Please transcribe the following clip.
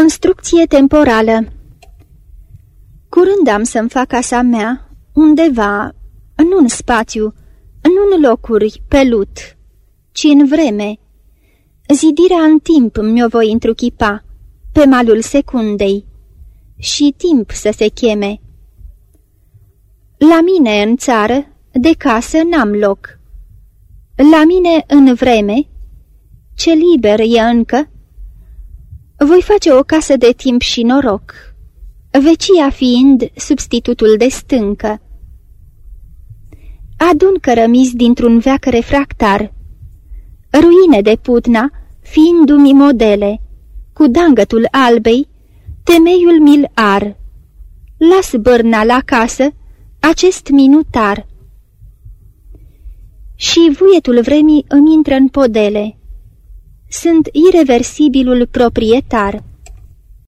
Construcție temporală Curând am să-mi fac casa mea, undeva, nu în spațiu, nu în locuri, pe lut, ci în vreme. Zidirea în timp mi-o voi întruchipa, pe malul secundei, și timp să se cheme. La mine în țară, de casă n-am loc. La mine în vreme, ce liber e încă, voi face o casă de timp și noroc, vecia fiind substitutul de stâncă. Adun cărămizi dintr-un veac refractar, ruine de putna, fiindu-mi modele, cu dangătul albei, temeiul mil ar. Las bărna la casă, acest minutar. Și vuietul vremii îmi intră în podele sunt irreversibilul proprietar.